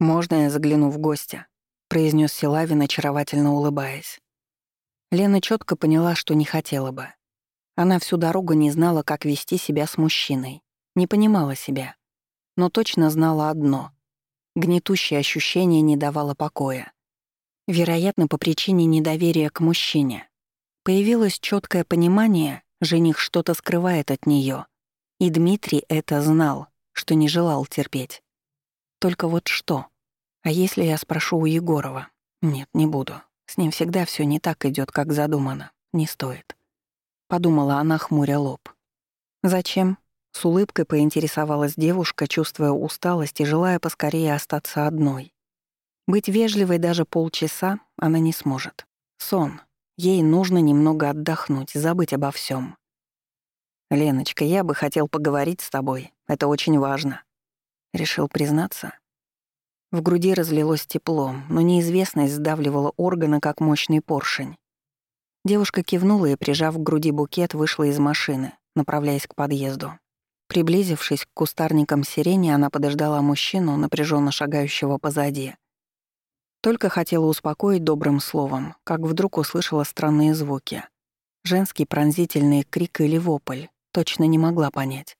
«Можно я загляну в гости? произнес Силавин, очаровательно улыбаясь. Лена четко поняла, что не хотела бы. Она всю дорогу не знала, как вести себя с мужчиной, не понимала себя, но точно знала одно — гнетущее ощущение не давало покоя. Вероятно, по причине недоверия к мужчине. Появилось четкое понимание, жених что-то скрывает от нее, и Дмитрий это знал, что не желал терпеть. Только вот что? А если я спрошу у Егорова? Нет, не буду. С ним всегда все не так идет, как задумано. Не стоит. Подумала она, хмуря лоб. Зачем? С улыбкой поинтересовалась девушка, чувствуя усталость и желая поскорее остаться одной. Быть вежливой даже полчаса она не сможет. Сон. Ей нужно немного отдохнуть, забыть обо всем. «Леночка, я бы хотел поговорить с тобой. Это очень важно», решил признаться. В груди разлилось тепло, но неизвестность сдавливала органы, как мощный поршень. Девушка кивнула и, прижав к груди букет, вышла из машины, направляясь к подъезду. Приблизившись к кустарникам сирени, она подождала мужчину, напряженно шагающего позади. Только хотела успокоить добрым словом, как вдруг услышала странные звуки. Женский пронзительный крик или вопль, точно не могла понять.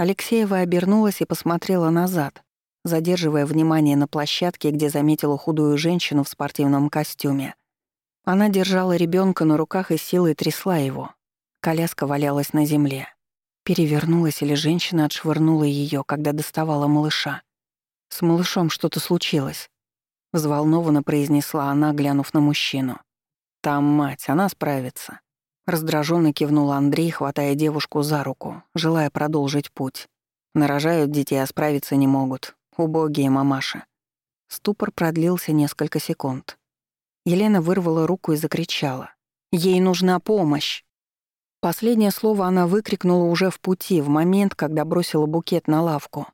Алексеева обернулась и посмотрела назад, задерживая внимание на площадке, где заметила худую женщину в спортивном костюме. Она держала ребенка на руках и силой трясла его. Коляска валялась на земле. Перевернулась или женщина отшвырнула ее, когда доставала малыша. «С малышом что-то случилось», — взволнованно произнесла она, глянув на мужчину. «Там мать, она справится», Раздраженно кивнул Андрей, хватая девушку за руку, желая продолжить путь. Нарожают детей, а справиться не могут. Убогие мамаши. Ступор продлился несколько секунд. Елена вырвала руку и закричала. «Ей нужна помощь!» Последнее слово она выкрикнула уже в пути, в момент, когда бросила букет на лавку.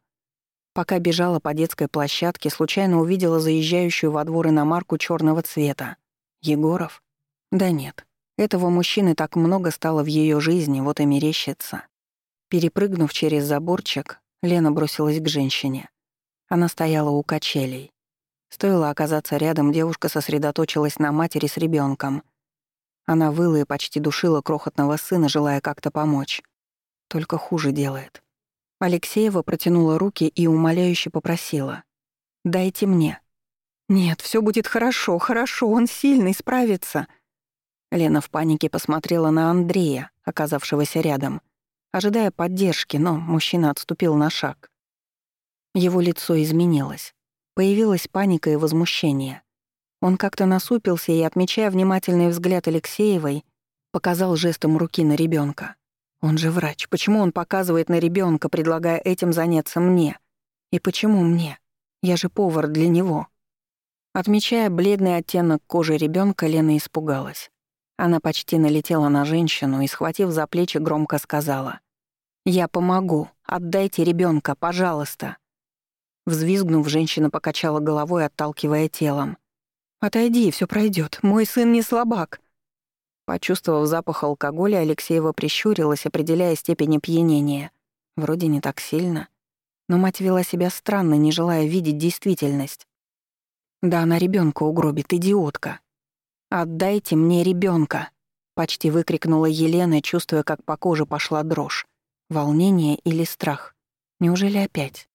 Пока бежала по детской площадке, случайно увидела заезжающую во двор иномарку черного цвета. «Егоров?» «Да нет, этого мужчины так много стало в ее жизни, вот и мерещится. Перепрыгнув через заборчик, Лена бросилась к женщине. Она стояла у качелей. Стоило оказаться рядом, девушка сосредоточилась на матери с ребенком. Она выла и почти душила крохотного сына, желая как-то помочь. Только хуже делает. Алексеева протянула руки и умоляюще попросила. «Дайте мне». «Нет, все будет хорошо, хорошо, он сильный, справится». Лена в панике посмотрела на Андрея, оказавшегося рядом, ожидая поддержки, но мужчина отступил на шаг. Его лицо изменилось. Появилась паника и возмущение. Он как-то насупился и, отмечая внимательный взгляд Алексеевой, показал жестом руки на ребенка. Он же врач. Почему он показывает на ребенка, предлагая этим заняться мне? И почему мне? Я же повар для него. Отмечая бледный оттенок кожи ребенка, Лена испугалась. Она почти налетела на женщину и, схватив за плечи, громко сказала. «Я помогу. Отдайте ребенка, пожалуйста». Взвизгнув, женщина покачала головой, отталкивая телом. «Отойди, все пройдет. Мой сын не слабак». Почувствовав запах алкоголя, Алексеева прищурилась, определяя степень опьянения. Вроде не так сильно. Но мать вела себя странно, не желая видеть действительность. «Да она ребенка угробит, идиотка», «Отдайте мне ребенка! почти выкрикнула Елена, чувствуя, как по коже пошла дрожь. Волнение или страх? Неужели опять?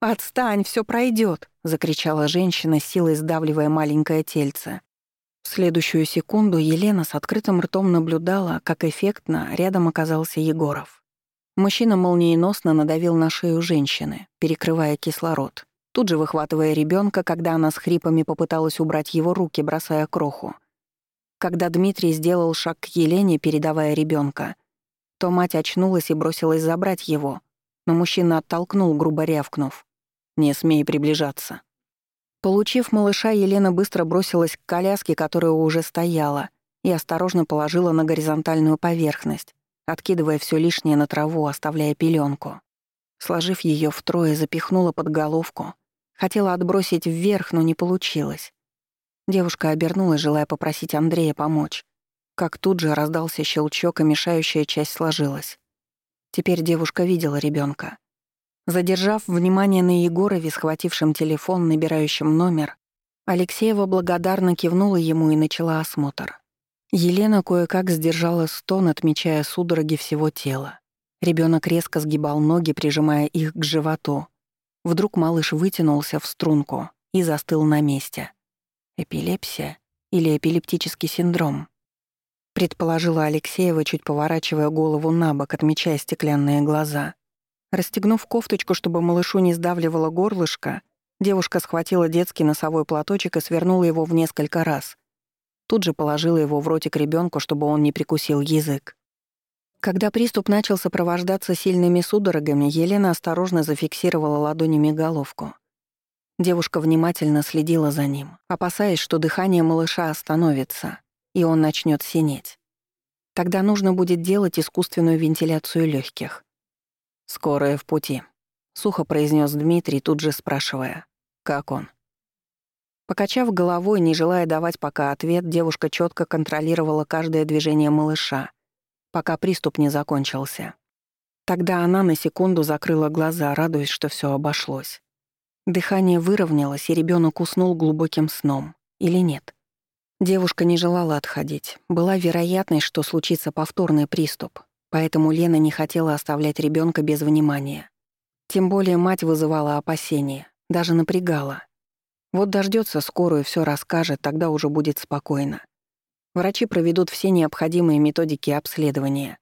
«Отстань, все пройдет! закричала женщина, силой сдавливая маленькое тельце. В следующую секунду Елена с открытым ртом наблюдала, как эффектно рядом оказался Егоров. Мужчина молниеносно надавил на шею женщины, перекрывая кислород, тут же выхватывая ребенка, когда она с хрипами попыталась убрать его руки, бросая кроху — когда Дмитрий сделал шаг к Елене, передавая ребенка, то мать очнулась и бросилась забрать его, но мужчина оттолкнул, грубо рявкнув. «Не смей приближаться». Получив малыша, Елена быстро бросилась к коляске, которая уже стояла, и осторожно положила на горизонтальную поверхность, откидывая все лишнее на траву, оставляя пеленку. Сложив ее втрое, запихнула под головку. Хотела отбросить вверх, но не получилось. Девушка обернулась, желая попросить Андрея помочь. Как тут же раздался щелчок, и мешающая часть сложилась. Теперь девушка видела ребенка. Задержав внимание на Егорове, схватившем телефон, набирающем номер, Алексеева благодарно кивнула ему и начала осмотр. Елена кое-как сдержала стон, отмечая судороги всего тела. Ребенок резко сгибал ноги, прижимая их к животу. Вдруг малыш вытянулся в струнку и застыл на месте. Эпилепсия или эпилептический синдром? Предположила Алексеева, чуть поворачивая голову на бок, отмечая стеклянные глаза. Расстегнув кофточку, чтобы малышу не сдавливало горлышко, девушка схватила детский носовой платочек и свернула его в несколько раз. Тут же положила его в ротик ребенку, чтобы он не прикусил язык. Когда приступ начал сопровождаться сильными судорогами, Елена осторожно зафиксировала ладонями головку — Девушка внимательно следила за ним, опасаясь, что дыхание малыша остановится, и он начнет синеть. Тогда нужно будет делать искусственную вентиляцию легких. «Скорая в пути», — сухо произнес Дмитрий, тут же спрашивая, «как он?» Покачав головой, не желая давать пока ответ, девушка четко контролировала каждое движение малыша, пока приступ не закончился. Тогда она на секунду закрыла глаза, радуясь, что все обошлось. Дыхание выровнялось, и ребенок уснул глубоким сном. Или нет? Девушка не желала отходить. Была вероятность, что случится повторный приступ, поэтому Лена не хотела оставлять ребенка без внимания. Тем более мать вызывала опасения, даже напрягала. Вот дождется скорую, все расскажет, тогда уже будет спокойно. Врачи проведут все необходимые методики обследования.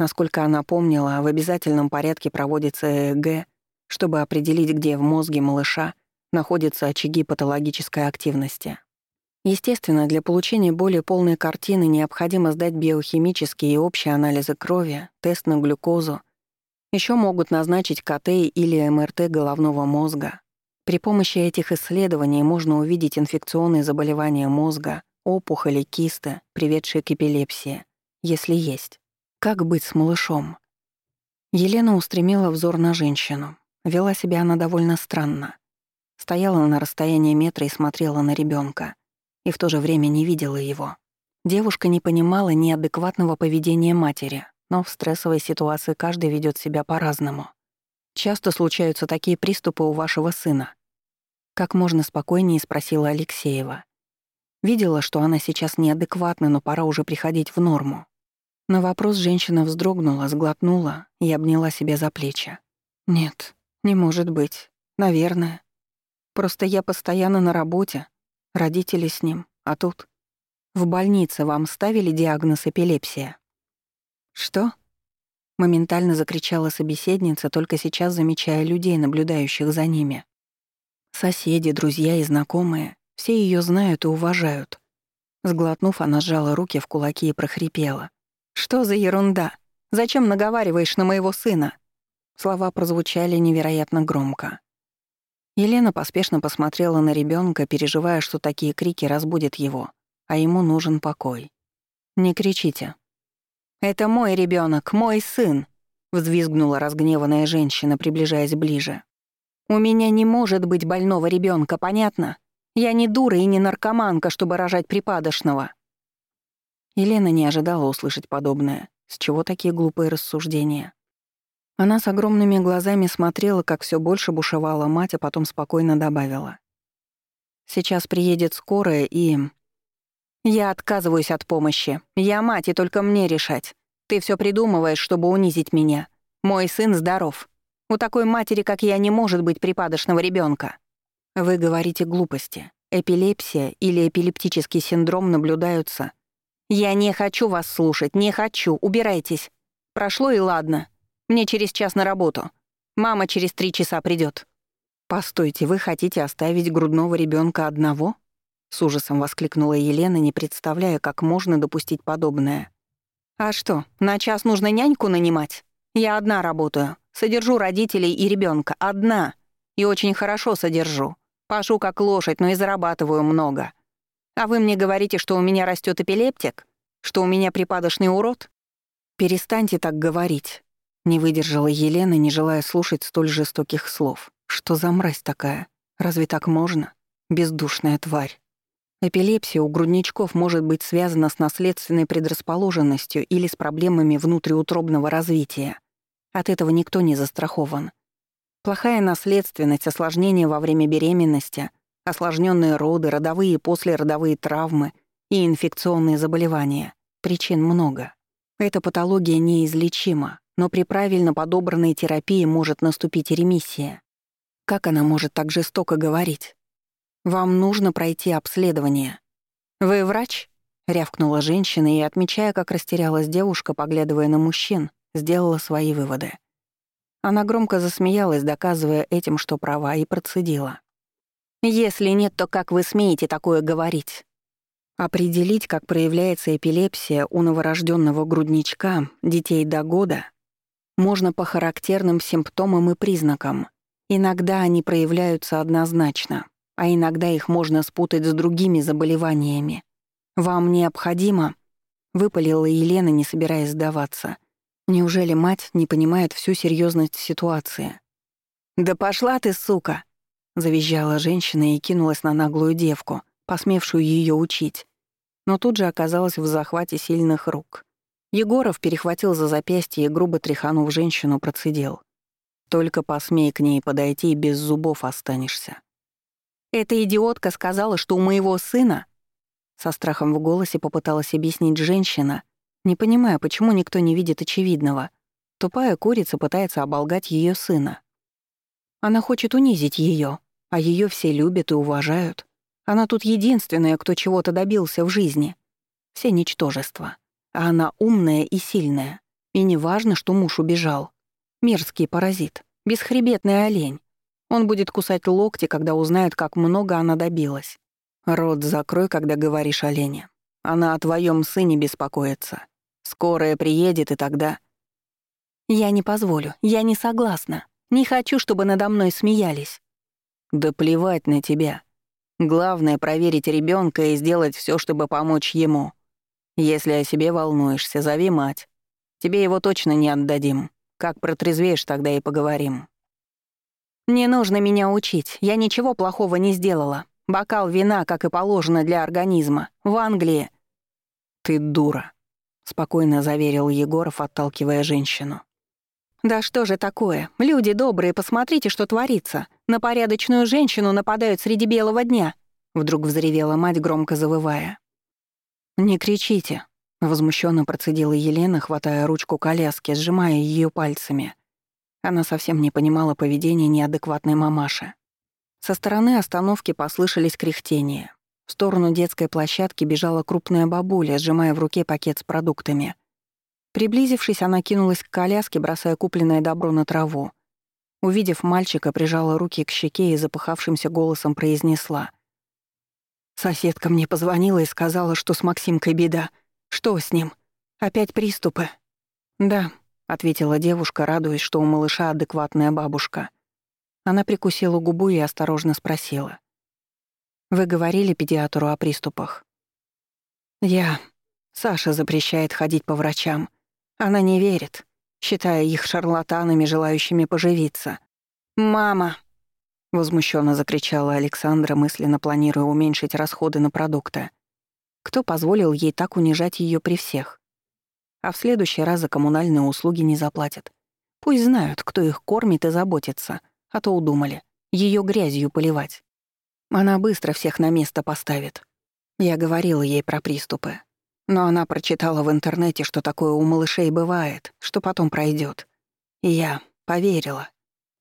Насколько она помнила, в обязательном порядке проводится ЭЭГ — чтобы определить, где в мозге малыша находятся очаги патологической активности. Естественно, для получения более полной картины необходимо сдать биохимические и общие анализы крови, тест на глюкозу. Еще могут назначить КТ или МРТ головного мозга. При помощи этих исследований можно увидеть инфекционные заболевания мозга, опухоли, кисты, приведшие к эпилепсии, если есть. Как быть с малышом? Елена устремила взор на женщину. Вела себя она довольно странно. Стояла на расстоянии метра и смотрела на ребенка, И в то же время не видела его. Девушка не понимала неадекватного поведения матери, но в стрессовой ситуации каждый ведет себя по-разному. Часто случаются такие приступы у вашего сына. Как можно спокойнее спросила Алексеева. Видела, что она сейчас неадекватна, но пора уже приходить в норму. На вопрос женщина вздрогнула, сглотнула и обняла себя за плечи. «Нет, не может быть. Наверное. Просто я постоянно на работе, родители с ним, а тут... В больнице вам ставили диагноз эпилепсия. Что? Моментально закричала собеседница, только сейчас замечая людей, наблюдающих за ними. Соседи, друзья и знакомые, все ее знают и уважают. Сглотнув, она сжала руки в кулаки и прохрипела. «Что за ерунда? Зачем наговариваешь на моего сына?» Слова прозвучали невероятно громко. Елена поспешно посмотрела на ребенка, переживая, что такие крики разбудят его, а ему нужен покой. «Не кричите». «Это мой ребенок, мой сын!» — взвизгнула разгневанная женщина, приближаясь ближе. «У меня не может быть больного ребенка, понятно? Я не дура и не наркоманка, чтобы рожать припадочного». Елена не ожидала услышать подобное. С чего такие глупые рассуждения? Она с огромными глазами смотрела, как все больше бушевала мать, а потом спокойно добавила. «Сейчас приедет скорая и...» «Я отказываюсь от помощи. Я мать, и только мне решать. Ты все придумываешь, чтобы унизить меня. Мой сын здоров. У такой матери, как я, не может быть припадочного ребенка. «Вы говорите глупости. Эпилепсия или эпилептический синдром наблюдаются». «Я не хочу вас слушать, не хочу. Убирайтесь. Прошло и ладно». Мне через час на работу. Мама через три часа придет. «Постойте, вы хотите оставить грудного ребенка одного?» С ужасом воскликнула Елена, не представляя, как можно допустить подобное. «А что, на час нужно няньку нанимать? Я одна работаю. Содержу родителей и ребенка Одна. И очень хорошо содержу. Пашу как лошадь, но и зарабатываю много. А вы мне говорите, что у меня растет эпилептик? Что у меня припадочный урод? Перестаньте так говорить. Не выдержала Елена, не желая слушать столь жестоких слов. Что за мразь такая? Разве так можно? Бездушная тварь. Эпилепсия у грудничков может быть связана с наследственной предрасположенностью или с проблемами внутриутробного развития. От этого никто не застрахован. Плохая наследственность, осложнения во время беременности, осложненные роды, родовые и послеродовые травмы и инфекционные заболевания. Причин много. Эта патология неизлечима, но при правильно подобранной терапии может наступить ремиссия. Как она может так жестоко говорить? Вам нужно пройти обследование. Вы врач? рявкнула женщина и, отмечая, как растерялась девушка, поглядывая на мужчин, сделала свои выводы. Она громко засмеялась, доказывая этим, что права, и процедила. «Если нет, то как вы смеете такое говорить?» Определить, как проявляется эпилепсия у новорожденного грудничка, детей до года, можно по характерным симптомам и признакам. Иногда они проявляются однозначно, а иногда их можно спутать с другими заболеваниями. «Вам необходимо?» — выпалила Елена, не собираясь сдаваться. «Неужели мать не понимает всю серьезность ситуации?» «Да пошла ты, сука!» — завизжала женщина и кинулась на наглую девку, посмевшую ее учить, но тут же оказалась в захвате сильных рук. Егоров перехватил за запястье и, грубо тряханув женщину, процедил. «Только посмей к ней подойти, и без зубов останешься». «Эта идиотка сказала, что у моего сына...» Со страхом в голосе попыталась объяснить женщина, не понимая, почему никто не видит очевидного. Тупая курица пытается оболгать ее сына. Она хочет унизить ее, а ее все любят и уважают. Она тут единственная, кто чего-то добился в жизни. Все ничтожества. А она умная и сильная. И не важно, что муж убежал. Мерзкий паразит, бесхребетный олень. Он будет кусать локти, когда узнает, как много она добилась. Рот закрой, когда говоришь олене. Она о твоем сыне беспокоится. Скорая приедет, и тогда... Я не позволю, я не согласна. Не хочу, чтобы надо мной смеялись. Да плевать на тебя. Главное — проверить ребенка и сделать все, чтобы помочь ему. Если о себе волнуешься, зови мать. Тебе его точно не отдадим. Как протрезвеешь, тогда и поговорим. Не нужно меня учить. Я ничего плохого не сделала. Бокал вина, как и положено для организма. В Англии. Ты дура, спокойно заверил Егоров, отталкивая женщину. Да что же такое? Люди добрые, посмотрите, что творится. На порядочную женщину нападают среди белого дня. Вдруг взревела мать, громко завывая. «Не кричите», — возмущенно процедила Елена, хватая ручку коляски, сжимая ее пальцами. Она совсем не понимала поведения неадекватной мамаши. Со стороны остановки послышались кряхтения. В сторону детской площадки бежала крупная бабуля, сжимая в руке пакет с продуктами. Приблизившись, она кинулась к коляске, бросая купленное добро на траву. Увидев мальчика, прижала руки к щеке и запыхавшимся голосом произнесла. Соседка мне позвонила и сказала, что с Максимкой беда. Что с ним? Опять приступы? Да, ответила девушка, радуясь, что у малыша адекватная бабушка. Она прикусила губу и осторожно спросила: Вы говорили педиатру о приступах? Я. Саша запрещает ходить по врачам. Она не верит, считая их шарлатанами, желающими поживиться. Мама, Возмущенно закричала Александра, мысленно планируя уменьшить расходы на продукты. Кто позволил ей так унижать ее при всех? А в следующий раз за коммунальные услуги не заплатят. Пусть знают, кто их кормит и заботится, а то удумали. ее грязью поливать. Она быстро всех на место поставит. Я говорила ей про приступы. Но она прочитала в интернете, что такое у малышей бывает, что потом пройдет. И я поверила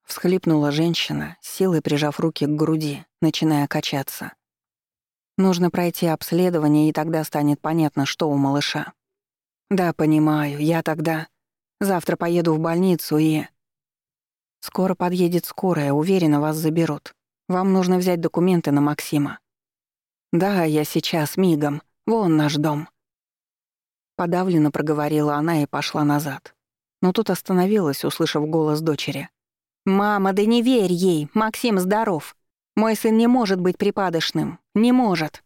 всхлипнула женщина, силой прижав руки к груди, начиная качаться. Нужно пройти обследование, и тогда станет понятно, что у малыша. Да, понимаю, я тогда завтра поеду в больницу и Скоро подъедет скорая, уверена, вас заберут. Вам нужно взять документы на Максима. Да, я сейчас мигом. Вон наш дом. Подавленно проговорила она и пошла назад. Но тут остановилась, услышав голос дочери. «Мама, да не верь ей! Максим здоров! Мой сын не может быть припадочным! Не может!»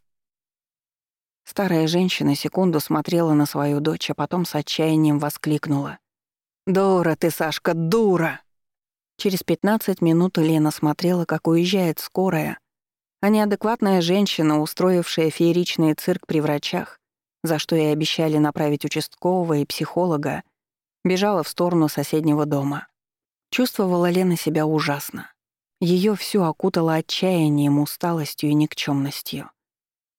Старая женщина секунду смотрела на свою дочь, а потом с отчаянием воскликнула. «Дура ты, Сашка, дура!» Через 15 минут Лена смотрела, как уезжает скорая, а неадекватная женщина, устроившая фееричный цирк при врачах, за что ей обещали направить участкового и психолога, бежала в сторону соседнего дома. Чувствовала Лена себя ужасно. Ее всю окутало отчаянием, усталостью и никчемностью.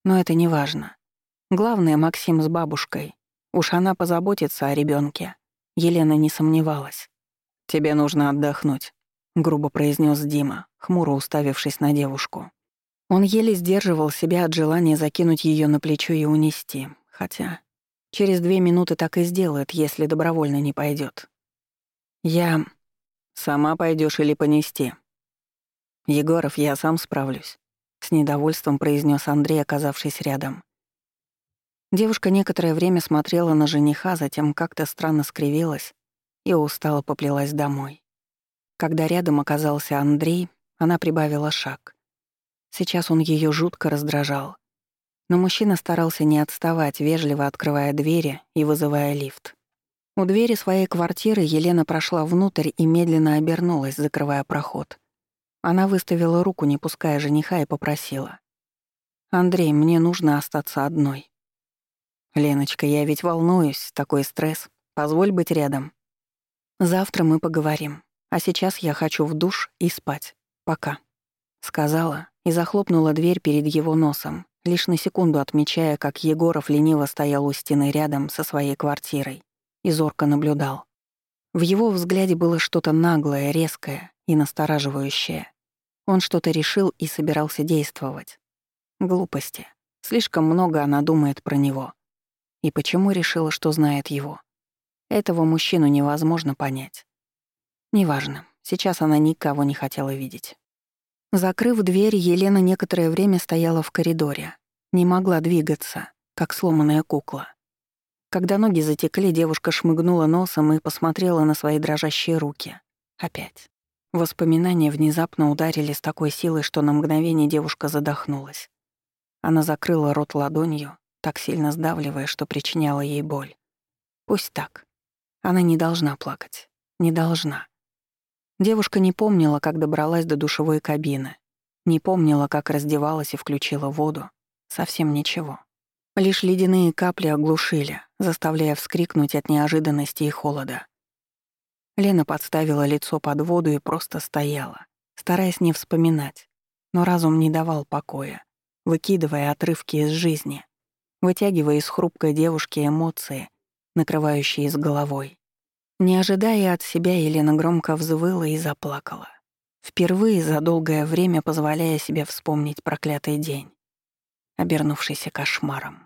Но это не важно. Главное, Максим с бабушкой. Уж она позаботится о ребенке. Елена не сомневалась. «Тебе нужно отдохнуть», — грубо произнес Дима, хмуро уставившись на девушку. Он еле сдерживал себя от желания закинуть ее на плечо и унести, хотя через две минуты так и сделает, если добровольно не пойдет. «Я...» Сама пойдешь или понести?» «Егоров, я сам справлюсь», — с недовольством произнес Андрей, оказавшись рядом. Девушка некоторое время смотрела на жениха, затем как-то странно скривилась и устало поплелась домой. Когда рядом оказался Андрей, она прибавила шаг. Сейчас он ее жутко раздражал. Но мужчина старался не отставать, вежливо открывая двери и вызывая лифт. У двери своей квартиры Елена прошла внутрь и медленно обернулась, закрывая проход. Она выставила руку, не пуская жениха, и попросила. «Андрей, мне нужно остаться одной». «Леночка, я ведь волнуюсь, такой стресс. Позволь быть рядом». «Завтра мы поговорим. А сейчас я хочу в душ и спать. Пока», — сказала и захлопнула дверь перед его носом, лишь на секунду отмечая, как Егоров лениво стоял у стены рядом со своей квартирой и зорко наблюдал. В его взгляде было что-то наглое, резкое и настораживающее. Он что-то решил и собирался действовать. Глупости. Слишком много она думает про него. И почему решила, что знает его? Этого мужчину невозможно понять. Неважно, сейчас она никого не хотела видеть. Закрыв дверь, Елена некоторое время стояла в коридоре. Не могла двигаться, как сломанная кукла. Когда ноги затекли, девушка шмыгнула носом и посмотрела на свои дрожащие руки. Опять. Воспоминания внезапно ударили с такой силой, что на мгновение девушка задохнулась. Она закрыла рот ладонью, так сильно сдавливая, что причиняла ей боль. Пусть так. Она не должна плакать. Не должна. Девушка не помнила, как добралась до душевой кабины. Не помнила, как раздевалась и включила воду. Совсем ничего. Лишь ледяные капли оглушили, заставляя вскрикнуть от неожиданности и холода. Лена подставила лицо под воду и просто стояла, стараясь не вспоминать, но разум не давал покоя, выкидывая отрывки из жизни, вытягивая из хрупкой девушки эмоции, накрывающие с головой. Не ожидая от себя, Елена громко взвыла и заплакала. Впервые за долгое время позволяя себе вспомнить проклятый день обернувшийся кошмаром.